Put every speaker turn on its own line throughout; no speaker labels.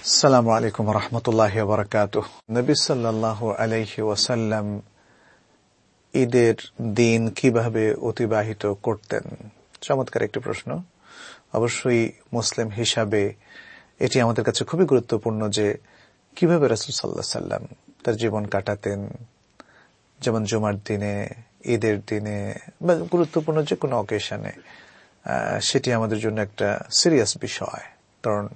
আসসালামু আলাইকুম রহমতুল্লাহ বরকাত নবী সাল্লাহ ওয়াসাল্লাম ঈদের দিন কীভাবে অতিবাহিত করতেন? চমৎকার একটি প্রশ্ন। অবশ্যই মুসলিম হিসাবে এটি আমাদের কাছে খুবই গুরুত্বপূর্ণ যে কীভাবে রাসুল সাল্লাহ সাল্লাম তার জীবন কাটাতেন। যেমন জুমার দিনে, ঈদের দিনে বা গুরুত্বপূর্ণ যে কোনো অকেশনে সেটি আমাদের জন্য একটা সিরিয়াস বিষয়। কারণ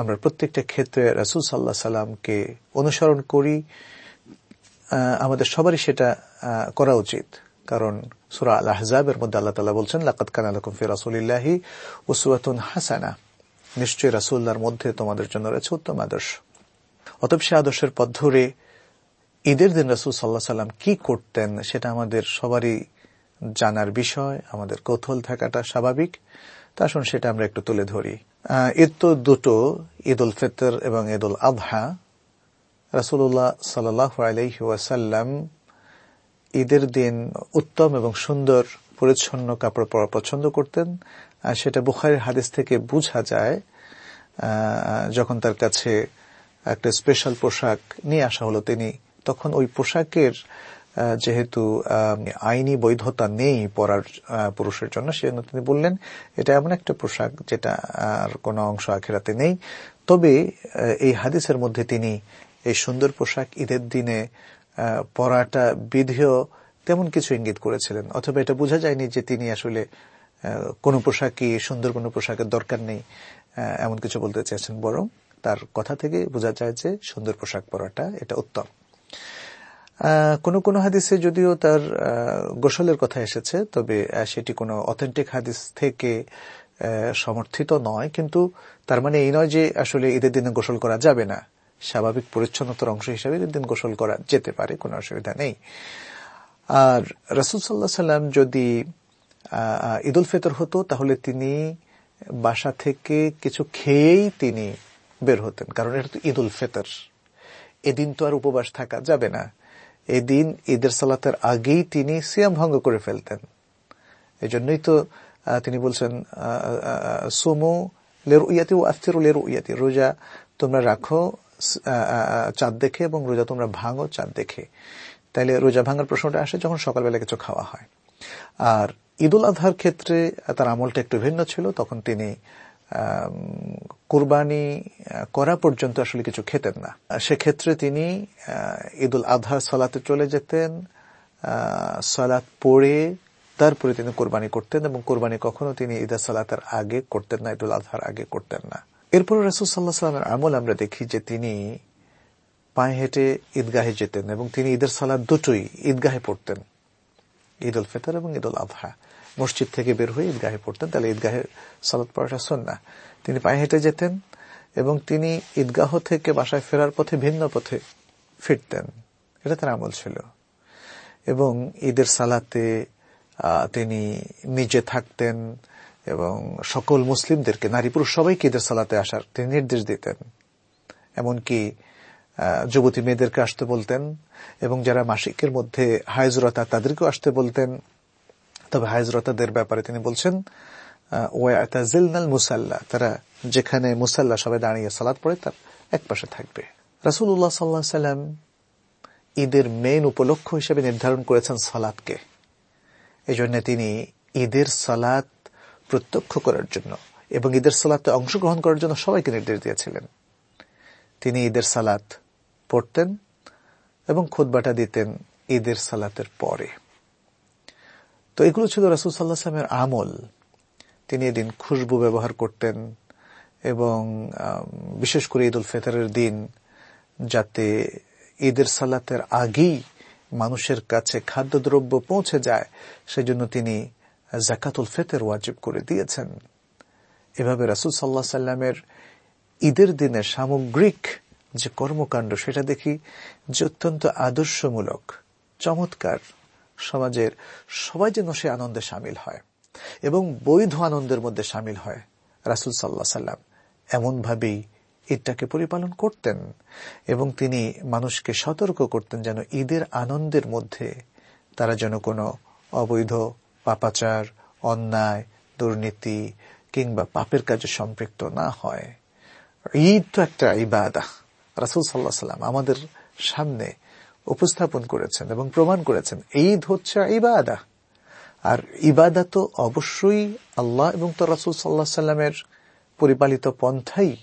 আমরা প্রত্যেকটা ক্ষেত্রে রাসুল সাল্লাহ সাল্লামকে অনুসরণ করি আমাদের সবারই সেটা করা উচিত। কারণ সুরা আল আহজাবের মধ্যে আল্লাহ তালা বলছেন লাকাত কান আলকুম ফি রাসুলিল্লাহি ওসুয়াতুন হাসানা। নিশ্চয়ই রাসুল্লাহর মধ্যে তোমাদের জন্য রয়েছে উত্তম আদর্শ। অতএব সে আদর্শের পথ ধরে ঈদের দিন রাসুল সাল্লাহ সাল্লাম কি করতেন, সেটা আমাদের সবারই জানার বিষয়, আমাদের কৌতূহল থাকাটা স্বাভাবিক। তা আসুন সেটা আমরা একটু তুলে ধরি। ঈদ তো দুটো ঈদ উল ফিতর এবং ঈদ উল আবহা রাসুল্লাহ সাল্লাহ ঈদের দিন উত্তম এবং সুন্দর পরিচ্ছন্ন কাপড় পরা পছন্দ করতেন। আর সেটা বুখারের হাদিস থেকে বোঝা যায় যখন তার কাছে একটা স্পেশাল পোশাক নিয়ে আসা হলো তিনি, তখন ওই পোশাকের যেহেতু আইনি বৈধতা নেই পরার পুরুষের জন্য, সেজন্য তিনি বললেন, এটা এমন একটা পোশাক যেটা আর কোনো অংশ আখেরাতে নেই। তবে এই হাদিসের মধ্যে তিনি এই সুন্দর পোশাক ঈদের দিনে পরাটা বিধিও তেমন কিছু ইঙ্গিত করেছিলেন। অথবা এটা বোঝা যায়নি যে তিনি আসলে কোনো পোশাকই, সুন্দর কোনো পোশাকের দরকার নেই এমন কিছু বলতে চেয়েছেন। বরং তার কথা থেকে বোঝা যায় যে সুন্দর পোশাক পরাটা এটা উত্তম। কোন কোন হাদিসে যদিও তার গোসলের কথা এসেছে, তবে সেটি কোনো অথেন্টিক হাদিস থেকে সমর্থিত নয়। কিন্তু তার মানে এই নয় যে আসলে ঈদের দিনে গোসল করা যাবে না। স্বাভাবিক পরিচ্ছন্নতার অংশ হিসাবে ঈদের দিন গোসল করা যেতে পারে, কোনো অসুবিধা নেই। আর রসুল সাল্লাহ সাল্লাম যদি ঈদ উল ফিতর হতো, তাহলে তিনি বাসা থেকে কিছু খেয়েই তিনি বের হতেন, কারণ এটা তো ঈদ উল ফিতর। এদিন তো আর উপবাস থাকা যাবে না। এদিন ঈদের সালাতের আগেই তিনি সিয়াম ভঙ্গ করে ফেলতেন। এই জন্যই তো তিনি বলছেন সোমো লেরু ইয়াতি ও আফতিরু লেরু ইয়াতি রোজা তোমরা রাখো চাঁদ দেখে এবং রোজা তোমরা ভাঙো চাঁদ দেখে। তাইলে রোজা ভাঙার প্রশ্নটা আসে যখন সকালবেলা কিছু খাওয়া হয়। আর ঈদুল আজহার ক্ষেত্রে তার আমলটা একটু ভিন্ন ছিল, তখন তিনি কোরবানি করা পর্যন্ত আসলে কিছু খেতেন না। সেক্ষেত্রে তিনি ঈদুল আজহার সলাতে চলে যেতেন সালাত পড়ে তারপরে তিনি কোরবানি করতেন এবং কোরবানি কখনো তিনি ঈদের সালাতের আগে করতেন না, ঈদুল আজহার আগে করতেন না। এরপর রসুল সাল্লাহ সাল্লামের আমল আমরা দেখি যে তিনি পায়ে হেঁটে ঈদগাহে যেতেন এবং তিনি ঈদের সালাদ দুটোই ঈদগাহে পড়তেন ঈদ উল ফিতর এবং ঈদ উল আজহা মসজিদ থেকে বের হয়ে ঈদগাহে পড়তেন, তাহলে ঈদগাহে সালাদ পড়াটা না তিনি পায়ে হেঁটে যেতেন এবং তিনি ঈদগাহ থেকে বাসায় ফেরার পথে ভিন্ন পথে ফিরতেন। এটা তার আমল ছিল। এবং ঈদের সালাতে তিনি নিজে থাকতেন এবং সকল মুসলিমদেরকে, নারী পুরুষ সবাইকে ঈদের সালাতে আসার তিনি নির্দেশ দিতেন। এমনকি যুবতী মেয়েদেরকে আসতে বলতেন এবং যারা মাসিকের মধ্যে হায়জরতা তাদেরকেও আসতে বলতেন। তবে হায়জরতাদের ব্যাপারে তিনি বলছেন মুসাল্লা, তারা যেখানে মুসাল্লা সবাই দাঁড়িয়ে সালাদ পড়ে, তার এক পাশে থাকবে। রাসুল্লাহ সাল্লাহ সাল্লাম ঈদের মেন উপলক্ষ হিসেবে নির্ধারণ করেছেন সালাদকে এই জন্য তিনি ঈদের সালাদ প্রত্যক্ষ করার জন্য এবং ঈদের সালাতে অংশগ্রহণ করার জন্য সবাইকে নির্দেশ দিয়েছিলেন। তিনি ঈদের সালাত পড়তেন এবং খুদ্বাটা দিতেন ঈদের সালাতের পরে। তো এগুলো ছিল রাসুল সাল্লাহ সাল্লামের আমল। তিনি এদিন খুশবু ব্যবহার করতেন এবং বিশেষ করে ঈদ উল ফেতরের দিন, যাতে ঈদের সালাতের আগেই মানুষের কাছে খাদ্যদ্রব্য পৌঁছে যায়, সেজন্য তিনি জাকাতুল ফেতের ওয়াজিব করে দিয়েছেন। এভাবে রাসুল সাল্লাহ সাল্লামের ঈদের দিনে সামগ্রিক যে কর্মকাণ্ড, সেটা দেখি যে অত্যন্ত আদর্শমূলক, চমৎকার। সমাজের সবাই যেন সে আনন্দে সামিল হয় এবং বৈধ আনন্দের মধ্যে সামিল হয় রাসুল সাল্লাহ সাল্লাম এমনভাবেই ঈদটাকে পরিপালন করতেন এবং তিনি মানুষকে সতর্ক করতেন যেন ঈদের আনন্দের মধ্যে তারা যেন কোনো অবৈধ, পাপাচার, অন্যায়, দুর্নীতি কিংবা পাপের কাজে সম্পৃক্ত না হয়। ঈদ তো একটা ইবাদা। রাসুল সাল্লাহ সাল্লাম আমাদের সামনে উপস্থাপন করেছেন এবং প্রমাণ করেছেন। ঈদ হচ্ছে ইবাদা। আর ইবাদা তো অবশ্যই আল্লাহ এবং তো রাসুল সাল্লাহ সাল্লামের পরিপালিত পন্থাই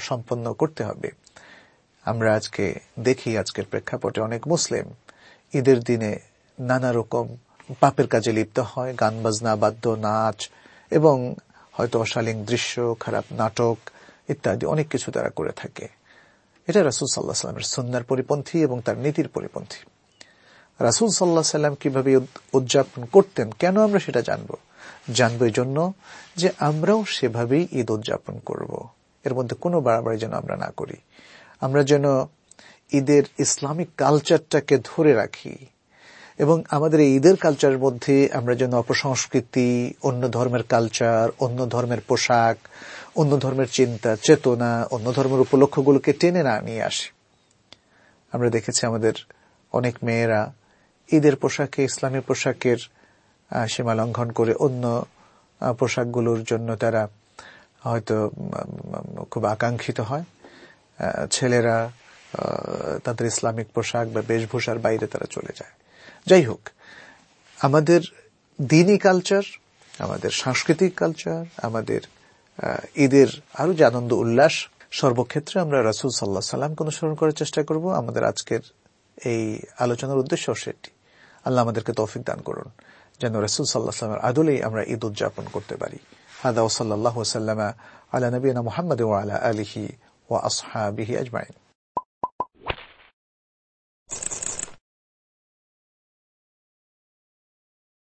সম্পন্ন করতে হবে। আমরা আজকে দেখি আজকের প্রেক্ষাপটে অনেক মুসলিম ঈদের দিনে নানা রকম পাপের কাজে লিপ্ত হয়, গান বাজনা, বাদ্য, নাচ এবং হয়তো অশালীন দৃশ্য, খারাপ নাটক ইত্যাদি অনেক কিছু তারা করে থাকে। এটা রাসুল সাল্লাহ সাল্লামের সন্ন্যার পরিপন্থী এবং তার নীতির পরিপন্থী। রাসুল সাল্লাহ সাল্লাম কীভাবে উদযাপন করতেন, কেন আমরা সেটা জানব? জানব এই জন্য যে আমরাও সেভাবেই ঈদ উদযাপন করব। এর মধ্যে কোনো বাড়াবাড়ি যেন আমরা না করি। আমরা যেন ঈদের ইসলামিক কালচারটাকে ধরে রাখি। এবং আমাদের এই ঈদের কালচারের মধ্যে আমরা যেন অপসংস্কৃতি, অন্য ধর্মের কালচার অন্য ধর্মের পোশাক, অন্য ধর্মের চিন্তা, চেতনা, অন্য ধর্মের উপলক্ষগুলোকে টেনে না নিয়ে আসি। আমরা দেখেছি আমাদের অনেক মেয়েরা ঈদের পোশাকে ইসলামী পোশাকের সীমা লঙ্ঘন করে অন্য পোশাকগুলোর জন্য তারা হয়তো খুব আকাঙ্ক্ষিত হয়। ছেলেরা তাদের ইসলামিক পোশাক বা বেশভূষার বাইরে তারা চলে যায়। যাই হোক, আমাদের দিনই কালচার, আমাদের সাংস্কৃতিক কালচার, আমাদের ঈদের আরও যে আনন্দ উল্লাস, সর্বক্ষেত্রে আমরা রাসুল সাল্লাহ সাল্লামকে অনুসরণ করার চেষ্টা করব। আমাদের আজকের এই আলোচনার উদ্দেশ্য সেটি আল্লাহ আমাদেরকে তৌফিক দান করুন, যেন রসুল সাল্লাহ সাল্লামের আদলেই আমরা ঈদ উদযাপন করতে পারি। হাদা ওসাল্লাহ সাল্লামা আলা নবীনা মোহাম্মদ ওয়ালা আলিহি ওয়া আসহাবিহি আজমাইন।